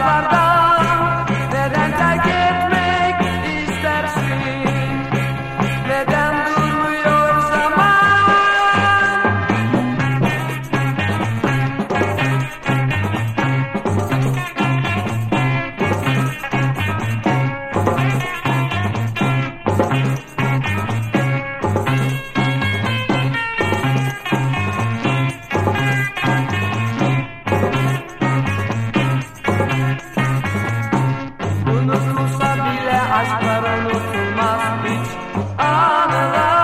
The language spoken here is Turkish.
uzaklarda Neden terk etmek istersin? Neden durmuyor zaman? Thank Unutulsa bile aşklar unutulmaz hiç anılar